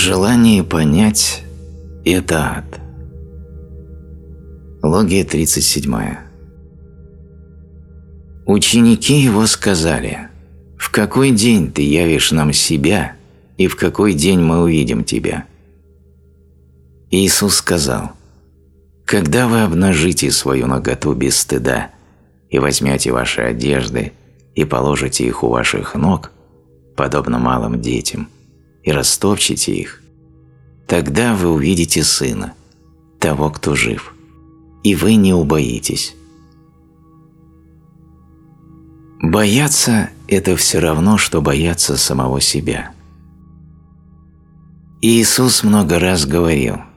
Желание понять – это ад. Логия 37. Ученики его сказали, «В какой день ты явишь нам себя, и в какой день мы увидим тебя?» Иисус сказал, «Когда вы обнажите свою наготу без стыда и возьмете ваши одежды и положите их у ваших ног, подобно малым детям, и растопчете их, тогда вы увидите Сына, того, кто жив, и вы не убоитесь». Бояться – это все равно, что бояться самого себя. Иисус много раз говорил –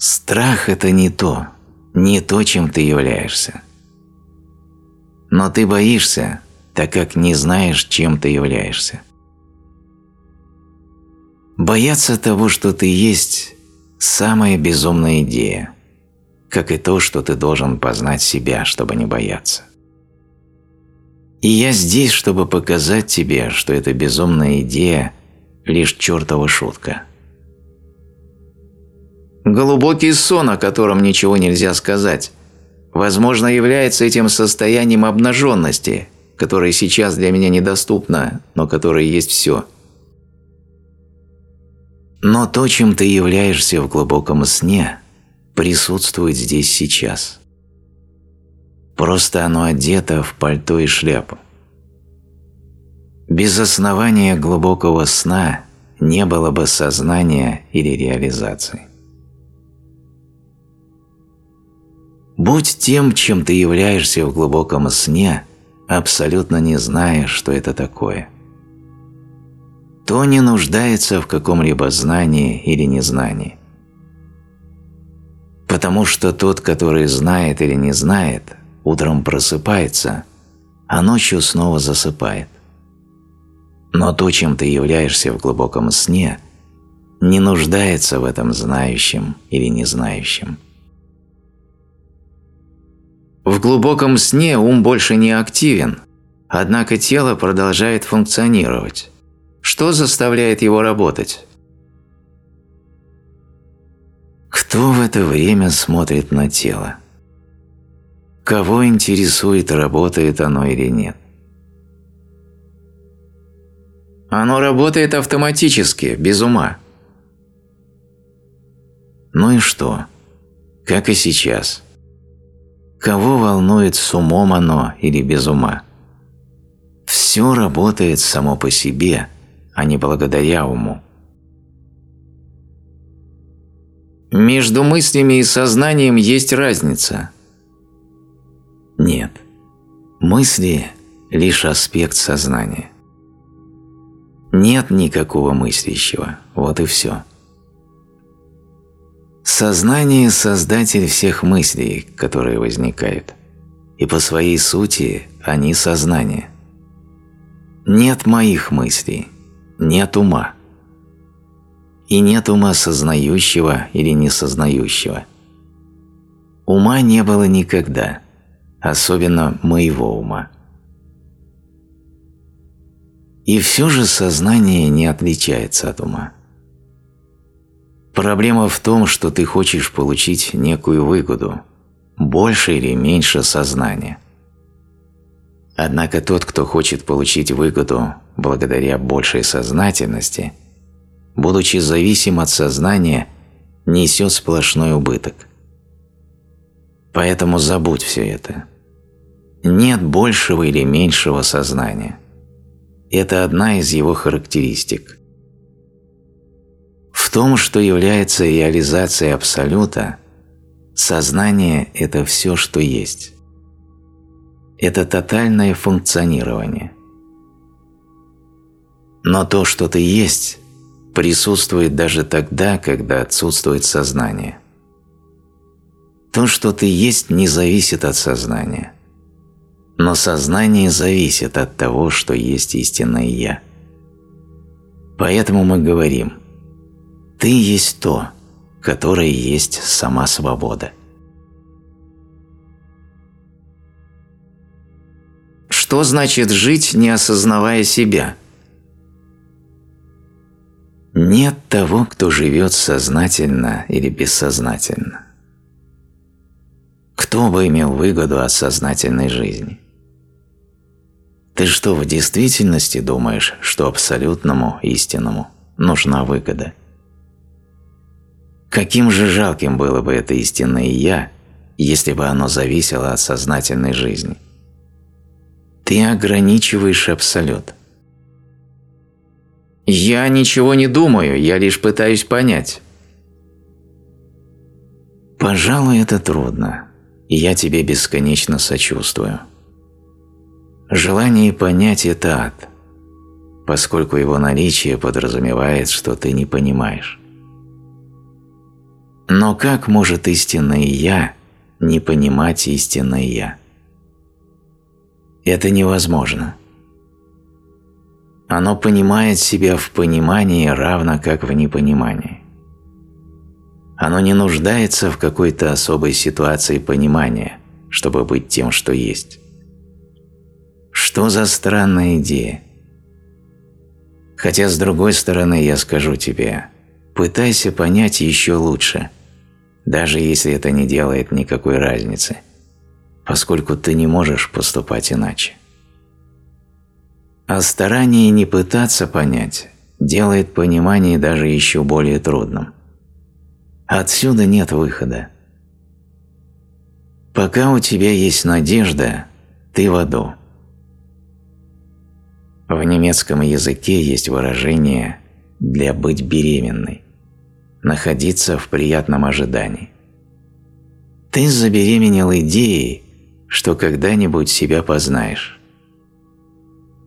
Страх – это не то, не то, чем ты являешься. Но ты боишься, так как не знаешь, чем ты являешься. Бояться того, что ты есть – самая безумная идея, как и то, что ты должен познать себя, чтобы не бояться. И я здесь, чтобы показать тебе, что эта безумная идея – лишь чертова шутка – Глубокий сон, о котором ничего нельзя сказать, возможно, является этим состоянием обнаженности, которое сейчас для меня недоступно, но которое есть все. Но то, чем ты являешься в глубоком сне, присутствует здесь сейчас. Просто оно одето в пальто и шляпу. Без основания глубокого сна не было бы сознания или реализации. Будь тем, чем ты являешься в глубоком сне, абсолютно не зная, что это такое. То не нуждается в каком-либо знании или незнании. Потому что тот, который знает или не знает, утром просыпается, а ночью снова засыпает. Но то, чем ты являешься в глубоком сне, не нуждается в этом знающем или незнающем. В глубоком сне ум больше не активен, однако тело продолжает функционировать. Что заставляет его работать? Кто в это время смотрит на тело? Кого интересует, работает оно или нет? Оно работает автоматически, без ума. Ну и что? Как и сейчас. Кого волнует, с умом оно или без ума? Все работает само по себе, а не благодаря уму. Между мыслями и сознанием есть разница. Нет. Мысли – лишь аспект сознания. Нет никакого мыслящего, вот и все. Сознание – создатель всех мыслей, которые возникают, и по своей сути они – сознание. Нет моих мыслей, нет ума. И нет ума сознающего или несознающего. Ума не было никогда, особенно моего ума. И все же сознание не отличается от ума. Проблема в том, что ты хочешь получить некую выгоду, больше или меньше сознания. Однако тот, кто хочет получить выгоду благодаря большей сознательности, будучи зависим от сознания, несет сплошной убыток. Поэтому забудь все это. Нет большего или меньшего сознания. Это одна из его характеристик. В том, что является реализацией Абсолюта, сознание – это все, что есть. Это тотальное функционирование. Но то, что ты есть, присутствует даже тогда, когда отсутствует сознание. То, что ты есть, не зависит от сознания. Но сознание зависит от того, что есть истинное Я. Поэтому мы говорим – ты есть то, которое есть сама свобода. Что значит жить, не осознавая себя? Нет того, кто живет сознательно или бессознательно. Кто бы имел выгоду от сознательной жизни? Ты что, в действительности думаешь, что абсолютному истинному нужна выгода? Каким же жалким было бы это истинное «я», если бы оно зависело от сознательной жизни? Ты ограничиваешь абсолют. «Я ничего не думаю, я лишь пытаюсь понять». Пожалуй, это трудно и я тебе бесконечно сочувствую. Желание понять – это ад, поскольку его наличие подразумевает, что ты не понимаешь. Но как может истинное «я» не понимать истинное «я»? Это невозможно. Оно понимает себя в понимании равно как в непонимании. Оно не нуждается в какой-то особой ситуации понимания, чтобы быть тем, что есть. Что за странная идея? Хотя, с другой стороны, я скажу тебе, пытайся понять еще лучше, даже если это не делает никакой разницы, поскольку ты не можешь поступать иначе. А старание не пытаться понять делает понимание даже еще более трудным – Отсюда нет выхода. Пока у тебя есть надежда, ты в аду. В немецком языке есть выражение «для быть беременной», находиться в приятном ожидании. Ты забеременел идеей, что когда-нибудь себя познаешь.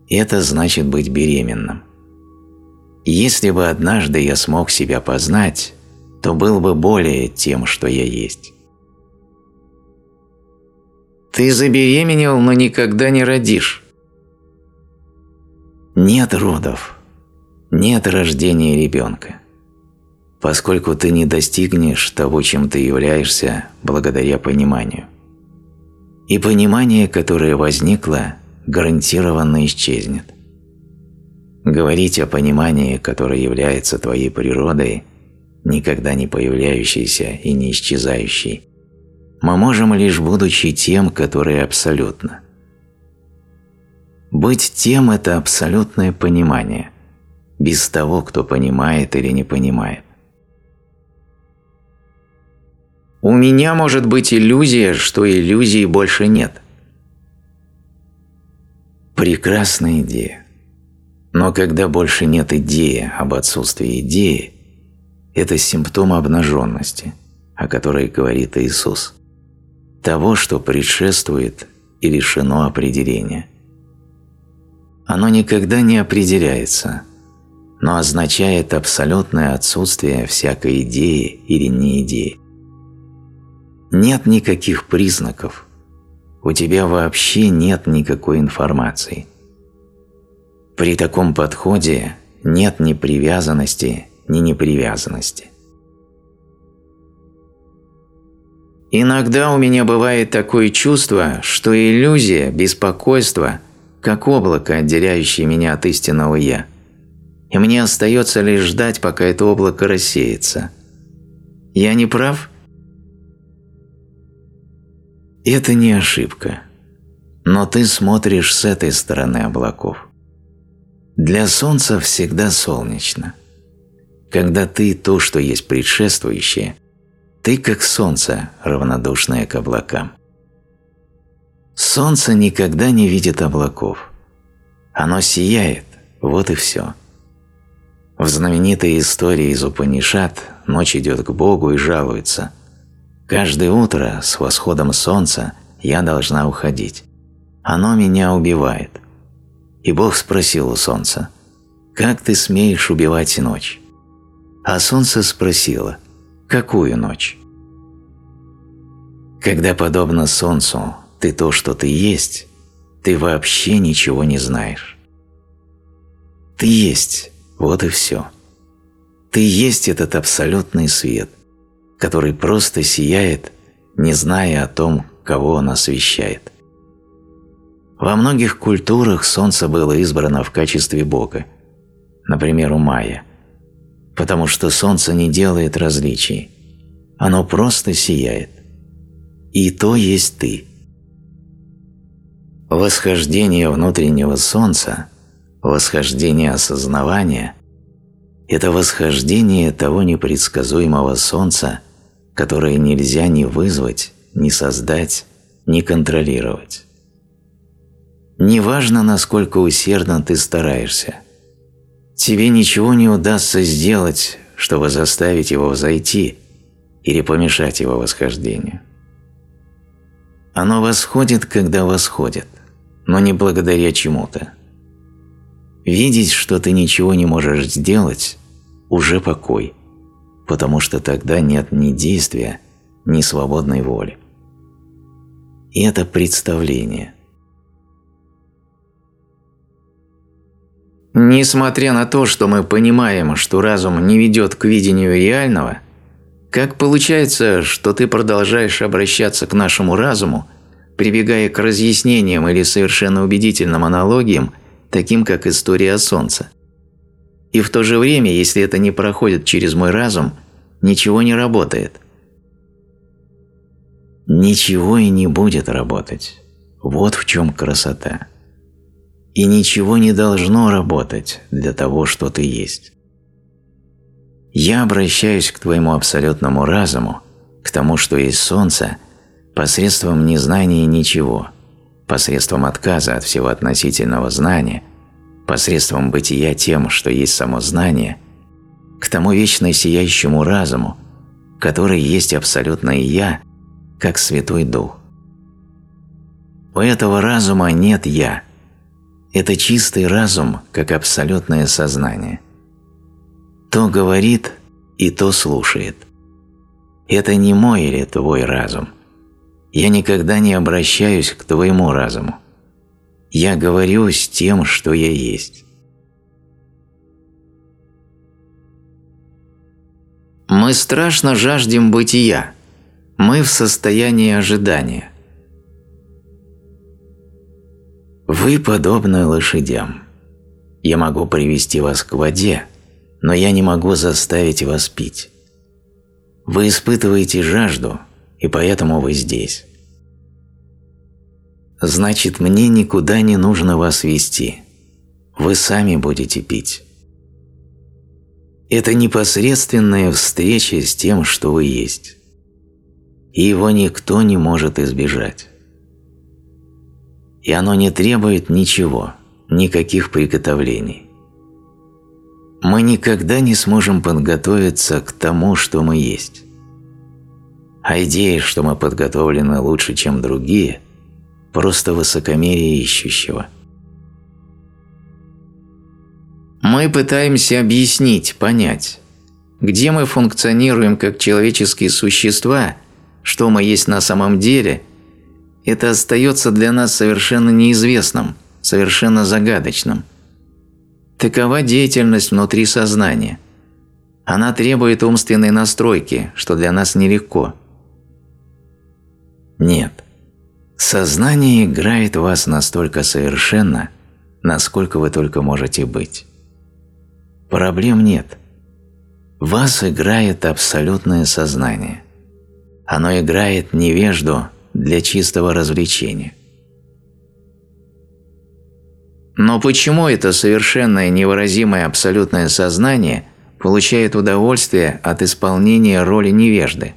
Это значит быть беременным. Если бы однажды я смог себя познать, то был бы более тем, что я есть. Ты забеременел, но никогда не родишь. Нет родов, нет рождения ребенка, поскольку ты не достигнешь того, чем ты являешься, благодаря пониманию. И понимание, которое возникло, гарантированно исчезнет. Говорить о понимании, которое является твоей природой – никогда не появляющийся и не исчезающий, мы можем лишь будучи тем, который абсолютно. Быть тем – это абсолютное понимание, без того, кто понимает или не понимает. У меня может быть иллюзия, что иллюзии больше нет. Прекрасная идея. Но когда больше нет идеи об отсутствии идеи, это симптом обнаженности, о которой говорит Иисус, того, что предшествует и лишено определения. Оно никогда не определяется, но означает абсолютное отсутствие всякой идеи или не идеи. Нет никаких признаков, у тебя вообще нет никакой информации. При таком подходе нет ни привязанности, ни непривязанности. Иногда у меня бывает такое чувство, что иллюзия, беспокойство, как облако, отделяющее меня от истинного «я». И мне остается лишь ждать, пока это облако рассеется. Я не прав? Это не ошибка. Но ты смотришь с этой стороны облаков. Для Солнца всегда солнечно. Когда ты то, что есть предшествующее, ты как солнце, равнодушное к облакам. Солнце никогда не видит облаков. Оно сияет, вот и все. В знаменитой истории из Упанишат ночь идет к Богу и жалуется. «Каждое утро с восходом солнца я должна уходить. Оно меня убивает». И Бог спросил у солнца, «Как ты смеешь убивать ночь?» А солнце спросило, какую ночь? Когда, подобно солнцу, ты то, что ты есть, ты вообще ничего не знаешь. Ты есть, вот и все. Ты есть этот абсолютный свет, который просто сияет, не зная о том, кого он освещает. Во многих культурах солнце было избрано в качестве бога, например, у майя – потому что солнце не делает различий. Оно просто сияет. И то есть ты. Восхождение внутреннего солнца, восхождение осознавания – это восхождение того непредсказуемого солнца, которое нельзя ни вызвать, ни создать, ни контролировать. Неважно, насколько усердно ты стараешься, тебе ничего не удастся сделать, чтобы заставить его взойти или помешать его восхождению. Оно восходит, когда восходит, но не благодаря чему-то. Видеть, что ты ничего не можешь сделать, уже покой, потому что тогда нет ни действия, ни свободной воли. И это представление. Несмотря на то, что мы понимаем, что разум не ведет к видению реального, как получается, что ты продолжаешь обращаться к нашему разуму, прибегая к разъяснениям или совершенно убедительным аналогиям, таким как история о Солнце? И в то же время, если это не проходит через мой разум, ничего не работает. Ничего и не будет работать. Вот в чем красота. И ничего не должно работать для того, что ты есть. Я обращаюсь к твоему абсолютному разуму, к тому, что есть Солнце, посредством незнания ничего, посредством отказа от всего относительного знания, посредством бытия тем, что есть само знание, к тому вечно сияющему разуму, который есть абсолютное «я», как Святой Дух. У этого разума нет «я». Это чистый разум, как абсолютное сознание – то говорит и то слушает. Это не мой или твой разум. Я никогда не обращаюсь к твоему разуму. Я говорю с тем, что я есть. Мы страшно жаждем бытия. Мы в состоянии ожидания. Вы подобны лошадям. Я могу привести вас к воде, но я не могу заставить вас пить. Вы испытываете жажду, и поэтому вы здесь. Значит, мне никуда не нужно вас вести. Вы сами будете пить. Это непосредственная встреча с тем, что вы есть. И его никто не может избежать. И оно не требует ничего, никаких приготовлений мы никогда не сможем подготовиться к тому, что мы есть. А идея, что мы подготовлены лучше, чем другие, просто высокомерие ищущего. Мы пытаемся объяснить, понять, где мы функционируем как человеческие существа, что мы есть на самом деле, это остается для нас совершенно неизвестным, совершенно загадочным – Такова деятельность внутри сознания. Она требует умственной настройки, что для нас нелегко. Нет. Сознание играет вас настолько совершенно, насколько вы только можете быть. Проблем нет. Вас играет абсолютное сознание. Оно играет невежду для чистого развлечения. Но почему это совершенное невыразимое абсолютное сознание получает удовольствие от исполнения роли невежды?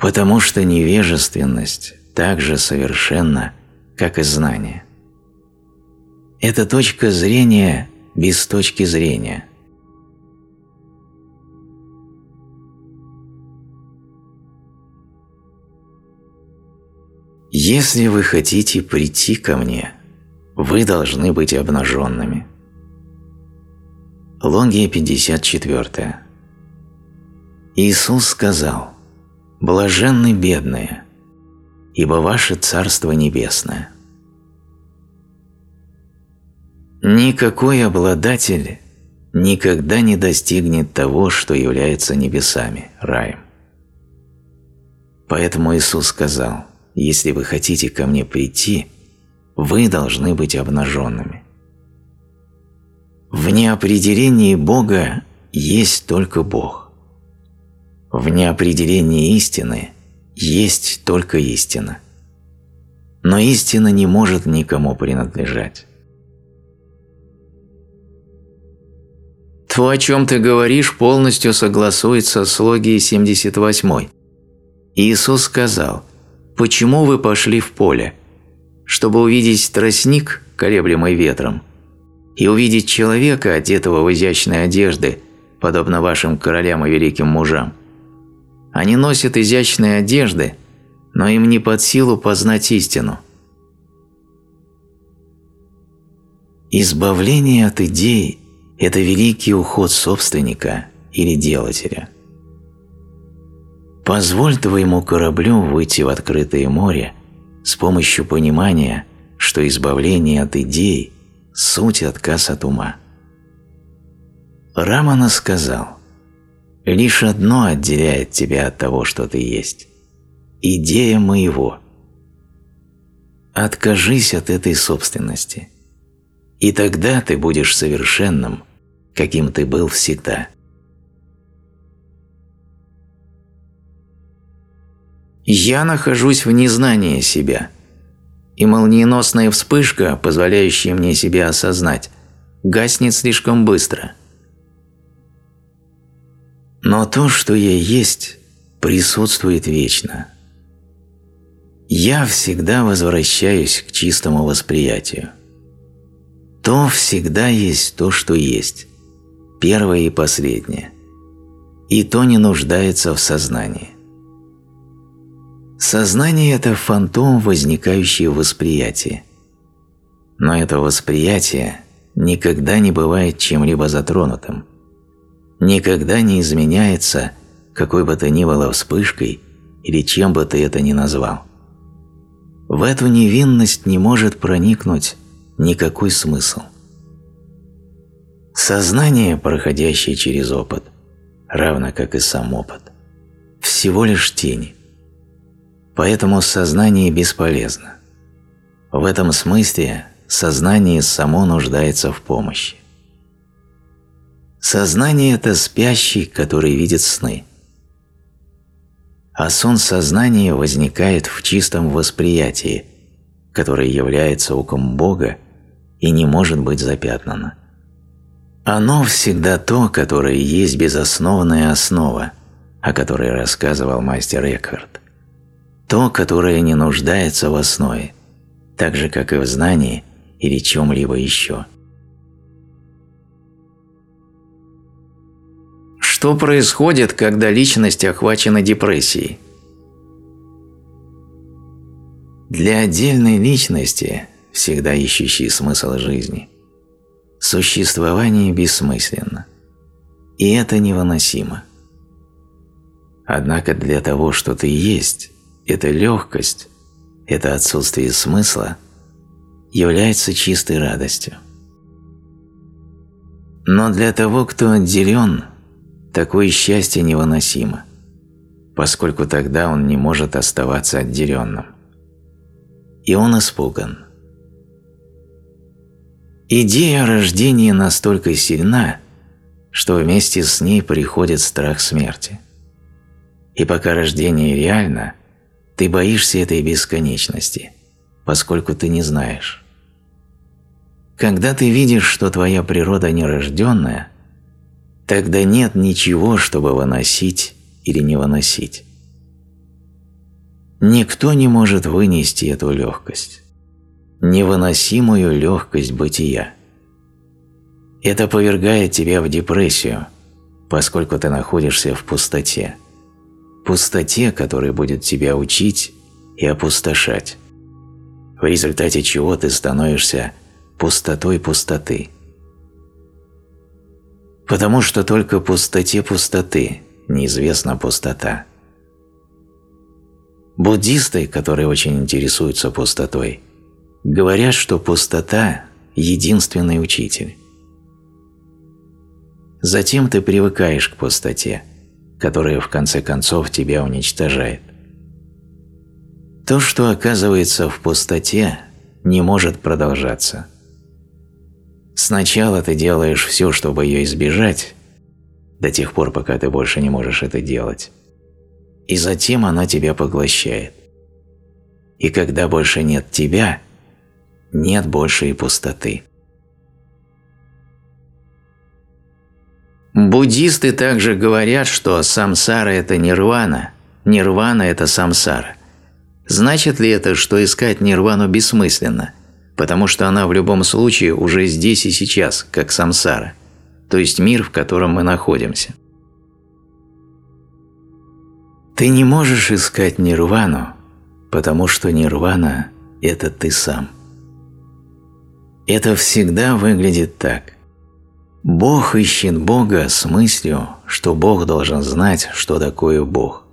Потому что невежественность так же совершенна, как и знание. Это точка зрения без точки зрения – Если вы хотите прийти ко мне, вы должны быть обнаженными. Лонгия 54. Иисус сказал, «Блаженны бедные, ибо ваше Царство Небесное». Никакой обладатель никогда не достигнет того, что является небесами, раем. Поэтому Иисус сказал, если вы хотите ко мне прийти, вы должны быть обнаженными. В неопределении Бога есть только Бог. В неопределении истины есть только истина. Но истина не может никому принадлежать. То, о чем ты говоришь, полностью согласуется с логией 78. Иисус сказал, «Почему вы пошли в поле? Чтобы увидеть тростник, колеблемый ветром, и увидеть человека, одетого в изящные одежды, подобно вашим королям и великим мужам. Они носят изящные одежды, но им не под силу познать истину. Избавление от идей – это великий уход собственника или делателя. Позволь твоему кораблю выйти в открытое море с помощью понимания, что избавление от идей – суть отказ от ума. Рамана сказал, «Лишь одно отделяет тебя от того, что ты есть – идея моего. Откажись от этой собственности, и тогда ты будешь совершенным, каким ты был всегда». Я нахожусь в незнании себя, и молниеносная вспышка, позволяющая мне себя осознать, гаснет слишком быстро – но то, что я есть, присутствует вечно. Я всегда возвращаюсь к чистому восприятию. То всегда есть то, что есть, первое и последнее, и то не нуждается в сознании. Сознание – это фантом, возникающий в восприятии. Но это восприятие никогда не бывает чем-либо затронутым – никогда не изменяется какой бы то ни было вспышкой или чем бы ты это ни назвал. В эту невинность не может проникнуть никакой смысл. Сознание, проходящее через опыт, равно как и сам опыт, всего лишь тень. Поэтому сознание бесполезно. В этом смысле сознание само нуждается в помощи. Сознание – это спящий, который видит сны. А сон сознания возникает в чистом восприятии, которое является оком Бога и не может быть запятнано. Оно всегда то, которое есть безосновная основа, о которой рассказывал мастер Экхарт. То, которое не нуждается в основе, так же, как и в знании или чем-либо еще. Что происходит, когда личность охвачена депрессией? Для отдельной личности, всегда ищущей смысл жизни, существование бессмысленно, и это невыносимо. Однако для того, что ты есть, эта легкость, это отсутствие смысла является чистой радостью. Но для того, кто отделен – Такое счастье невыносимо, поскольку тогда он не может оставаться отделенным. И он испуган. Идея о рождении настолько сильна, что вместе с ней приходит страх смерти. И пока рождение реально, ты боишься этой бесконечности, поскольку ты не знаешь. Когда ты видишь, что твоя природа нерожденная – Тогда нет ничего, чтобы выносить или не выносить. Никто не может вынести эту легкость, невыносимую легкость бытия. Это повергает тебя в депрессию, поскольку ты находишься в пустоте. Пустоте, которая будет тебя учить и опустошать, в результате чего ты становишься пустотой пустоты потому что только пустоте пустоты неизвестна пустота. Буддисты, которые очень интересуются пустотой, говорят, что пустота – единственный учитель. Затем ты привыкаешь к пустоте, которая в конце концов тебя уничтожает. То, что оказывается в пустоте, не может продолжаться. Сначала ты делаешь все, чтобы ее избежать, до тех пор, пока ты больше не можешь это делать, и затем она тебя поглощает. И когда больше нет тебя, нет больше и пустоты. Буддисты также говорят, что самсара – это нирвана, нирвана – это самсара. Значит ли это, что искать нирвану бессмысленно, потому что она в любом случае уже здесь и сейчас, как самсара, то есть мир, в котором мы находимся? Ты не можешь искать нирвану, потому что нирвана – это ты сам. Это всегда выглядит так. Бог ищет Бога с мыслью, что Бог должен знать, что такое Бог,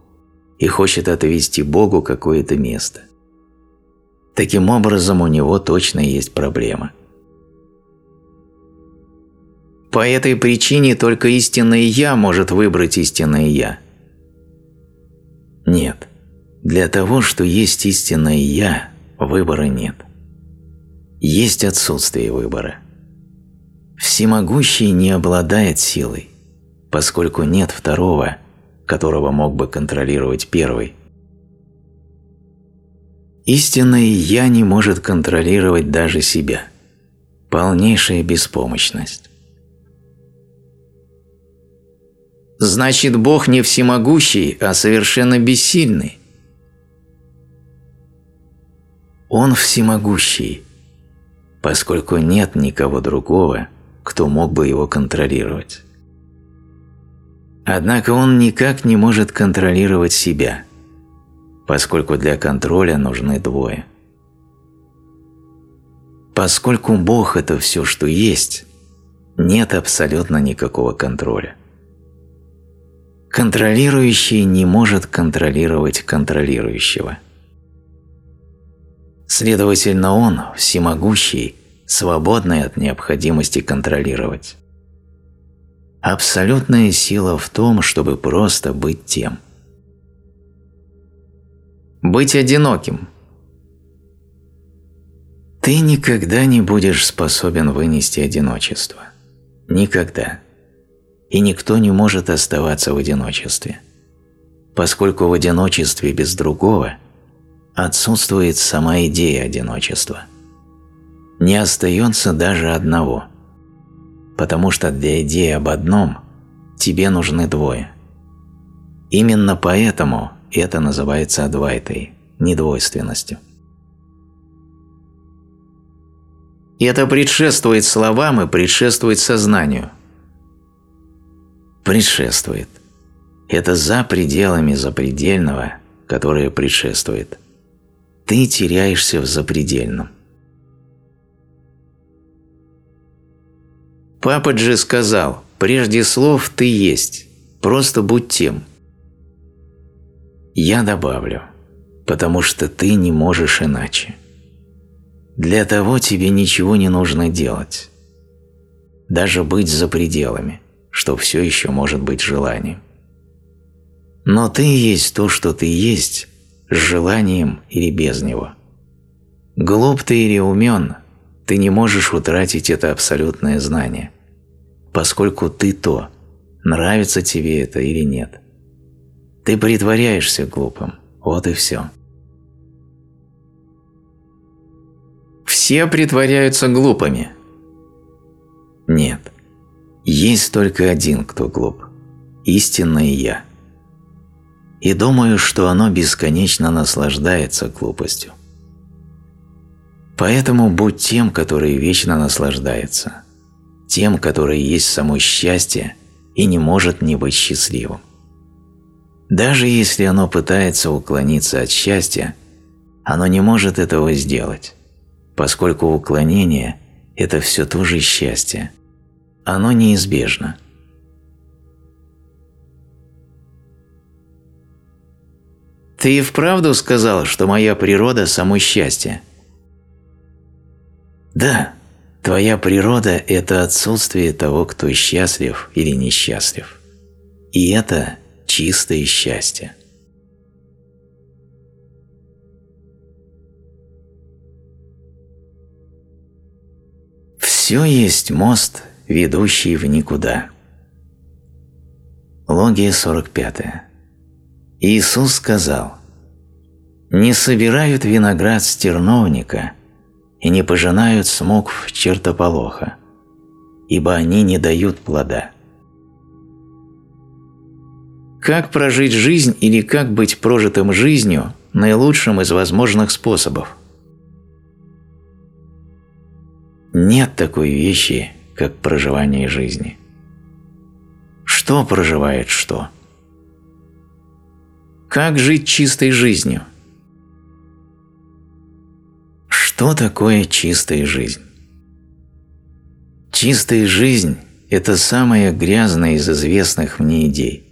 и хочет отвести Богу какое-то место. Таким образом, у него точно есть проблема. По этой причине только истинное «я» может выбрать истинное «я». Нет. Для того, что есть истинное «я», выбора нет. Есть отсутствие выбора. Всемогущий не обладает силой, поскольку нет второго, которого мог бы контролировать первый. Истинное «я» не может контролировать даже себя. Полнейшая беспомощность. Значит, Бог не всемогущий, а совершенно бессильный. Он всемогущий, поскольку нет никого другого, кто мог бы его контролировать. Однако он никак не может контролировать себя, поскольку для контроля нужны двое. Поскольку Бог – это все, что есть, нет абсолютно никакого контроля. Контролирующий не может контролировать контролирующего – Следовательно, он, всемогущий, свободный от необходимости контролировать. Абсолютная сила в том, чтобы просто быть тем. Быть одиноким. Ты никогда не будешь способен вынести одиночество. Никогда. И никто не может оставаться в одиночестве. Поскольку в одиночестве без другого – отсутствует сама идея одиночества. Не остается даже одного, потому что для идеи об одном тебе нужны двое. Именно поэтому это называется адвайтой, недвойственностью. И это предшествует словам и предшествует сознанию. Предшествует. Это за пределами запредельного, которое предшествует – ты теряешься в запредельном. Папа Джи сказал, прежде слов ты есть, просто будь тем. Я добавлю, потому что ты не можешь иначе. Для того тебе ничего не нужно делать. Даже быть за пределами, что все еще может быть желанием. Но ты есть то, что ты есть, с желанием или без него. Глуп ты или умен, ты не можешь утратить это абсолютное знание, поскольку ты то, нравится тебе это или нет. Ты притворяешься глупым, вот и все. Все притворяются глупыми. Нет, есть только один, кто глуп – истинное «Я» и думаю, что оно бесконечно наслаждается глупостью. Поэтому будь тем, который вечно наслаждается, тем, который есть само счастье и не может не быть счастливым. Даже если оно пытается уклониться от счастья, оно не может этого сделать, поскольку уклонение – это все то же счастье. Оно неизбежно – Ты и вправду сказал, что моя природа – само счастье? Да, твоя природа – это отсутствие того, кто счастлив или несчастлив. И это чистое счастье. Все есть мост, ведущий в никуда. Логия 45. Иисус сказал, «Не собирают виноград с терновника и не пожинают смокв чертополоха, ибо они не дают плода». Как прожить жизнь или как быть прожитым жизнью наилучшим из возможных способов? Нет такой вещи, как проживание жизни. Что проживает что? Как жить чистой жизнью? Что такое чистая жизнь? Чистая жизнь – это самая грязная из известных мне идей,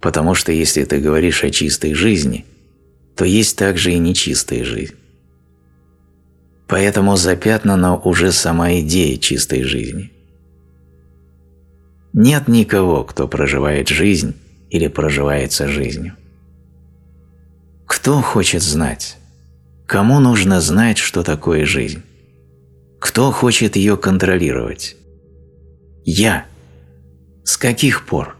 потому что если ты говоришь о чистой жизни, то есть также и нечистая жизнь. Поэтому запятнана уже сама идея чистой жизни. Нет никого, кто проживает жизнь или проживается жизнью. Кто хочет знать? Кому нужно знать, что такое жизнь? Кто хочет ее контролировать? Я. С каких пор?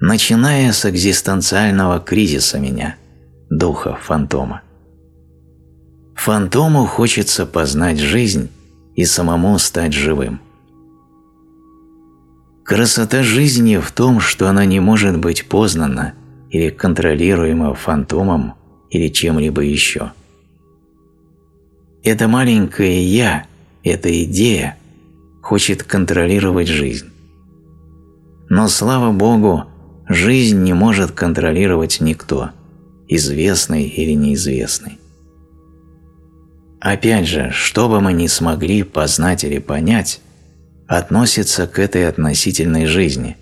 Начиная с экзистенциального кризиса меня, духа, фантома. Фантому хочется познать жизнь и самому стать живым. Красота жизни в том, что она не может быть познана или контролируема фантомом или чем-либо еще. Это маленькое «я», эта идея, хочет контролировать жизнь. Но, слава Богу, жизнь не может контролировать никто, известный или неизвестный. Опять же, что бы мы ни смогли познать или понять, относится к этой относительной жизни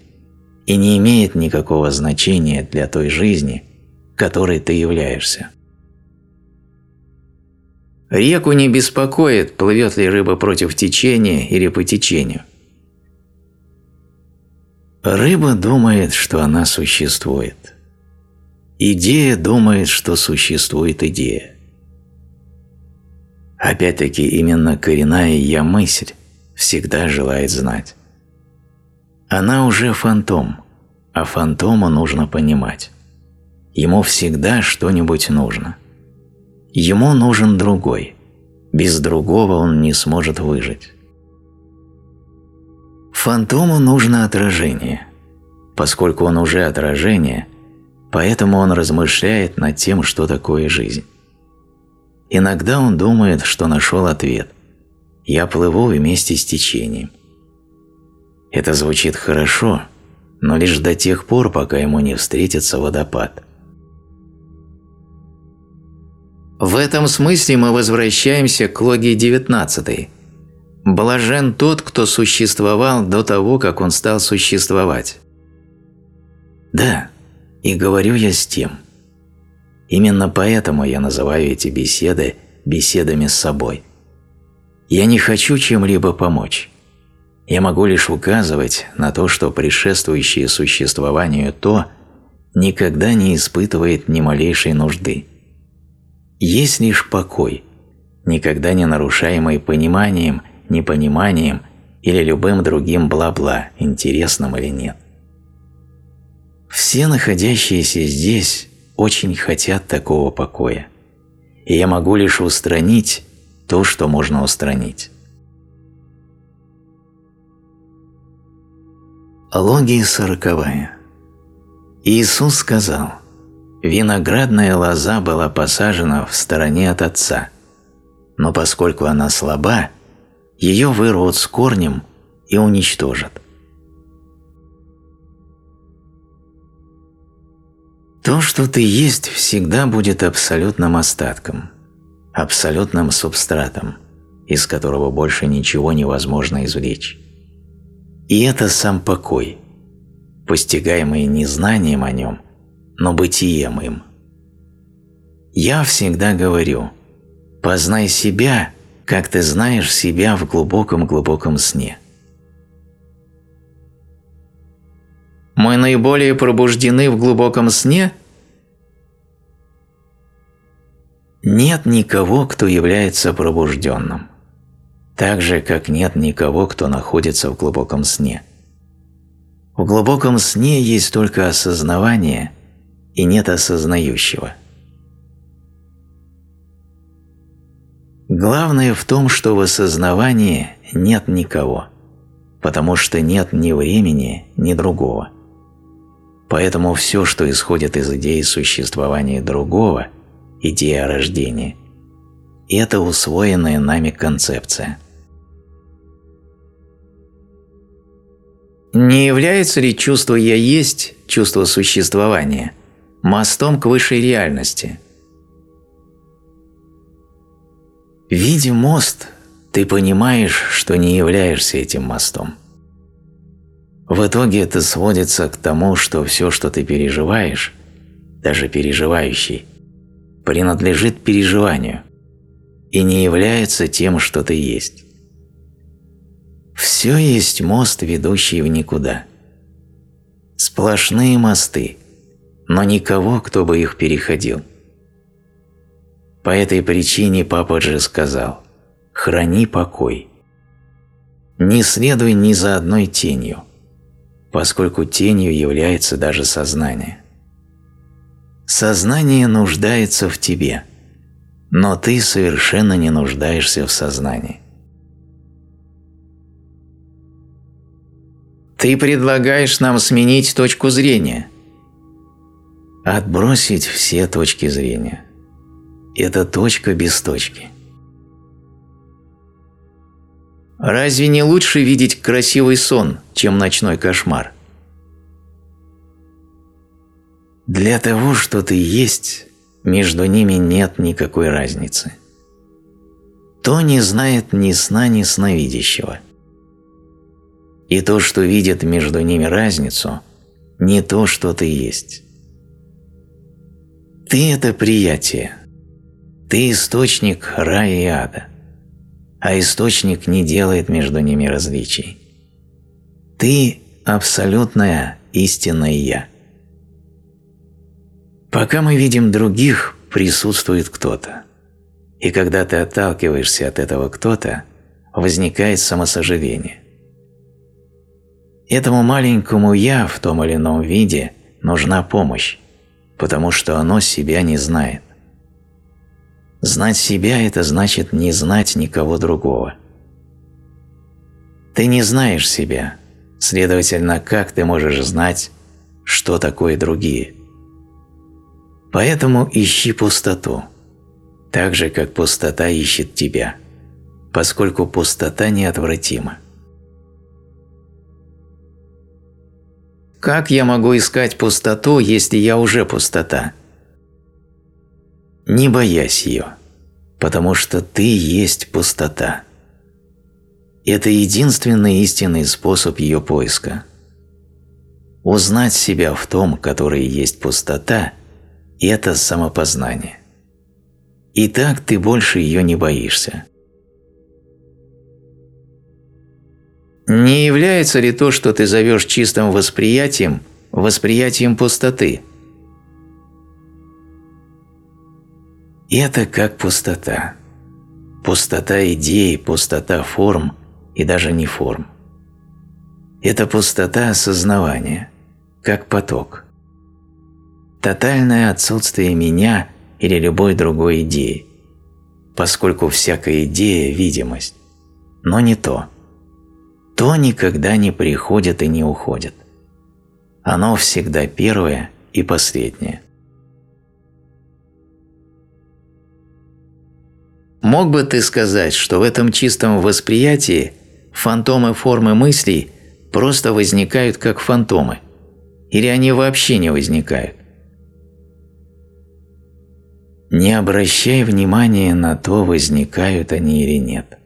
и не имеет никакого значения для той жизни, которой ты являешься. Реку не беспокоит, плывет ли рыба против течения или по течению. Рыба думает, что она существует. Идея думает, что существует идея. Опять-таки именно коренная «я-мысль» всегда желает знать. Она уже фантом, а фантому нужно понимать. Ему всегда что-нибудь нужно. Ему нужен другой. Без другого он не сможет выжить. Фантому нужно отражение. Поскольку он уже отражение, поэтому он размышляет над тем, что такое жизнь. Иногда он думает, что нашел ответ. Я плыву вместе с течением. Это звучит хорошо, но лишь до тех пор, пока ему не встретится водопад. В этом смысле мы возвращаемся к логии 19. Блажен тот, кто существовал до того, как он стал существовать. Да, и говорю я с тем – Именно поэтому я называю эти беседы беседами с собой. Я не хочу чем-либо помочь. Я могу лишь указывать на то, что предшествующее существованию то никогда не испытывает ни малейшей нужды. Есть лишь покой, никогда не нарушаемый пониманием, непониманием или любым другим бла-бла, интересным или нет. Все находящиеся здесь очень хотят такого покоя, и я могу лишь устранить то, что можно устранить. Логия сороковая. Иисус сказал, «Виноградная лоза была посажена в стороне от Отца, но поскольку она слаба, ее вырвут с корнем и уничтожат. То, что ты есть, всегда будет абсолютным остатком, абсолютным субстратом, из которого больше ничего невозможно извлечь. И это сам покой, постигаемый не знанием о нем, но бытием им. Я всегда говорю, познай себя, как ты знаешь себя в глубоком-глубоком сне. Мы наиболее пробуждены в глубоком сне? Нет никого, кто является пробужденным. так же, как нет никого, кто находится в глубоком сне. В глубоком сне есть только осознавание и нет осознающего. Главное в том, что в осознавании нет никого, потому что нет ни времени, ни другого. Поэтому все, что исходит из идеи существования другого, идея рождения, это усвоенная нами концепция. Не является ли чувство «я есть», чувство существования, мостом к высшей реальности? Видя мост, ты понимаешь, что не являешься этим мостом. В итоге это сводится к тому, что все, что ты переживаешь, даже переживающий, принадлежит переживанию и не является тем, что ты есть. Все есть мост, ведущий в никуда. Сплошные мосты, но никого, кто бы их переходил. По этой причине папа же сказал «Храни покой». Не следуй ни за одной тенью, поскольку тенью является даже сознание. Сознание нуждается в тебе, но ты совершенно не нуждаешься в сознании. Ты предлагаешь нам сменить точку зрения. Отбросить все точки зрения. Это точка без точки. Разве не лучше видеть красивый сон, чем ночной кошмар? Для того, что ты есть, между ними нет никакой разницы. То не знает ни сна, ни сновидящего. И то, что видит между ними разницу, не то, что ты есть. Ты – это приятие. Ты – источник рая и ада – а источник не делает между ними различий. Ты – абсолютное истинное Я. Пока мы видим других, присутствует кто-то. И когда ты отталкиваешься от этого кто-то, возникает самосожаление. Этому маленькому «я» в том или ином виде нужна помощь, потому что оно себя не знает. Знать себя – это значит не знать никого другого. Ты не знаешь себя, следовательно, как ты можешь знать, что такое другие? Поэтому ищи пустоту, так же, как пустота ищет тебя, поскольку пустота неотвратима. Как я могу искать пустоту, если я уже пустота? не боясь ее, потому что ты есть пустота. Это единственный истинный способ ее поиска. Узнать себя в том, который есть пустота – это самопознание. И так ты больше ее не боишься. Не является ли то, что ты зовешь чистым восприятием, восприятием пустоты – Это как пустота. Пустота идей, пустота форм и даже не форм. Это пустота осознавания, как поток. Тотальное отсутствие меня или любой другой идеи, поскольку всякая идея – видимость, но не то. То никогда не приходит и не уходит. Оно всегда первое и последнее. Мог бы ты сказать, что в этом чистом восприятии фантомы формы мыслей просто возникают как фантомы? Или они вообще не возникают? Не обращай внимания на то, возникают они или нет.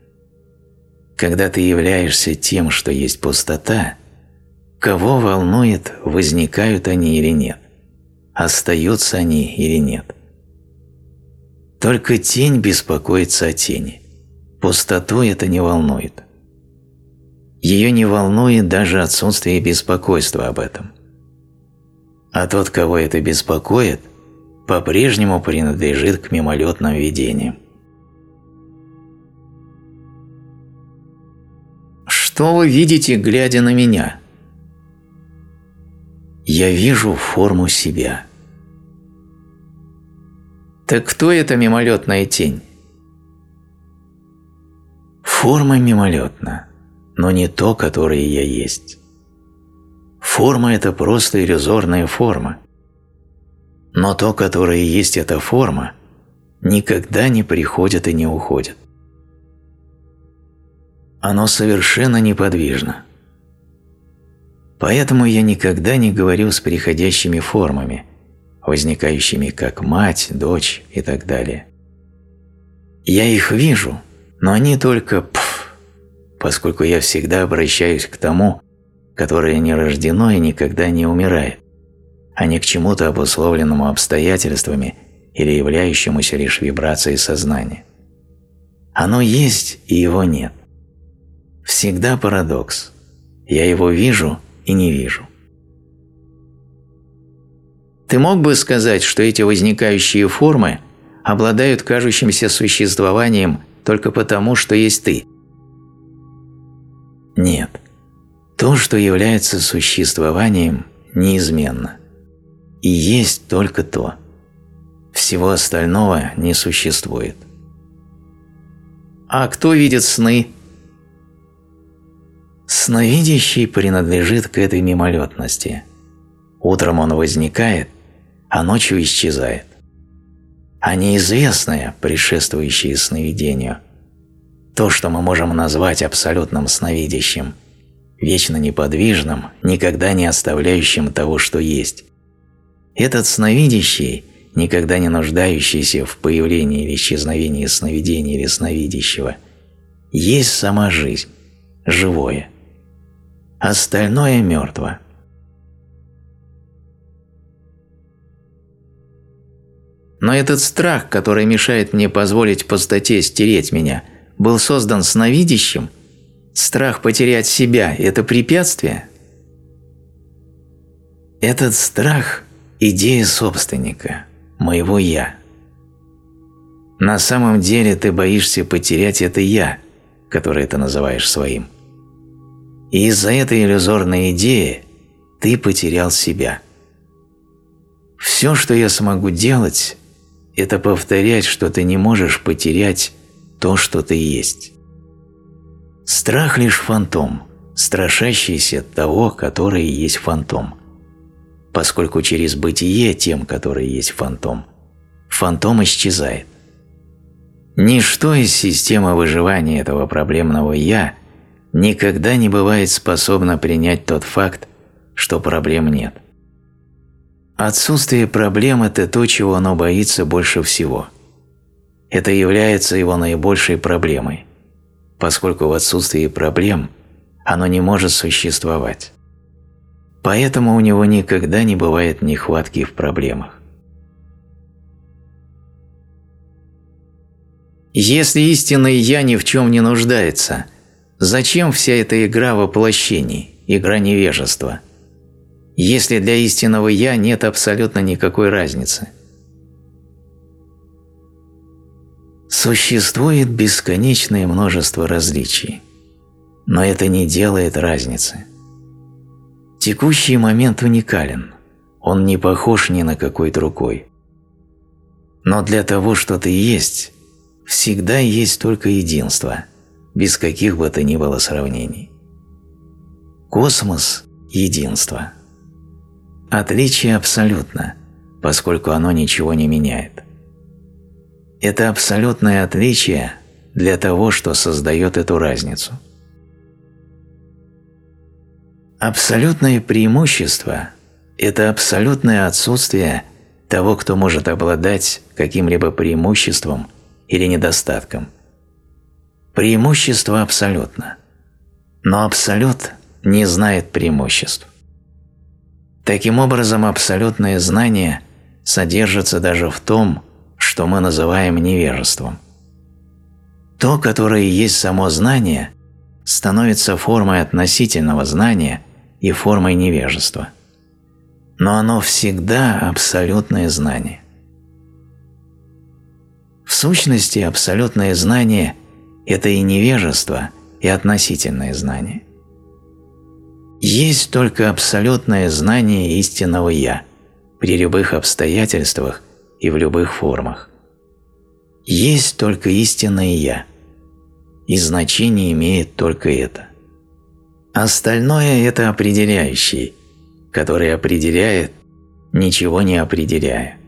Когда ты являешься тем, что есть пустота, кого волнует, возникают они или нет, остаются они или нет. Только тень беспокоится о тени. Пустоту это не волнует. Ее не волнует даже отсутствие беспокойства об этом. А тот, кого это беспокоит, по-прежнему принадлежит к мимолетным видениям. Что вы видите, глядя на меня? Я вижу форму себя. Так кто эта мимолетная тень? Форма мимолетна, но не то, которое я есть. Форма – это просто иллюзорная форма. Но то, которое есть эта форма, никогда не приходит и не уходит. Оно совершенно неподвижно. Поэтому я никогда не говорю с приходящими формами, возникающими как мать, дочь и так далее. Я их вижу, но они только «пф», поскольку я всегда обращаюсь к тому, которое не рождено и никогда не умирает, а не к чему-то обусловленному обстоятельствами или являющемуся лишь вибрацией сознания. Оно есть и его нет. Всегда парадокс. Я его вижу и не вижу. Ты мог бы сказать, что эти возникающие формы обладают кажущимся существованием только потому, что есть ты? Нет. То, что является существованием, неизменно. И есть только то. Всего остального не существует. А кто видит сны? Сновидящий принадлежит к этой мимолетности. Утром он возникает, а ночью исчезает. А неизвестное, предшествующее сновидению, то, что мы можем назвать абсолютным сновидящим, вечно неподвижным, никогда не оставляющим того, что есть, этот сновидящий, никогда не нуждающийся в появлении или исчезновении сновидения или сновидящего, есть сама жизнь, живое. Остальное мертво. Но этот страх, который мешает мне позволить пустоте стереть меня, был создан сновидящим? Страх потерять себя – это препятствие? Этот страх – идея собственника, моего «я». На самом деле ты боишься потерять это «я», которое ты называешь своим. И из-за этой иллюзорной идеи ты потерял себя. Все, что я смогу делать, это повторять, что ты не можешь потерять то, что ты есть. Страх лишь фантом, страшащийся того, который есть фантом. Поскольку через бытие тем, который есть фантом, фантом исчезает. Ничто из системы выживания этого проблемного «я» никогда не бывает способно принять тот факт, что проблем нет – Отсутствие проблем – это то, чего оно боится больше всего. Это является его наибольшей проблемой, поскольку в отсутствии проблем оно не может существовать. Поэтому у него никогда не бывает нехватки в проблемах. Если истинное «я» ни в чем не нуждается, зачем вся эта игра воплощений, игра невежества – если для истинного «я» нет абсолютно никакой разницы. Существует бесконечное множество различий, но это не делает разницы. Текущий момент уникален, он не похож ни на какой другой. Но для того, что ты есть, всегда есть только единство, без каких бы то ни было сравнений. Космос – единство – Отличие абсолютно, поскольку оно ничего не меняет. Это абсолютное отличие для того, что создает эту разницу. Абсолютное преимущество – это абсолютное отсутствие того, кто может обладать каким-либо преимуществом или недостатком. Преимущество абсолютно, но абсолют не знает преимуществ. Таким образом, абсолютное знание содержится даже в том, что мы называем невежеством. То, которое есть само знание, становится формой относительного знания и формой невежества. Но оно всегда абсолютное знание. В сущности, абсолютное знание – это и невежество, и относительное знание – Есть только абсолютное знание истинного «Я» при любых обстоятельствах и в любых формах. Есть только истинное «Я», и значение имеет только это. Остальное – это определяющий, который определяет, ничего не определяя.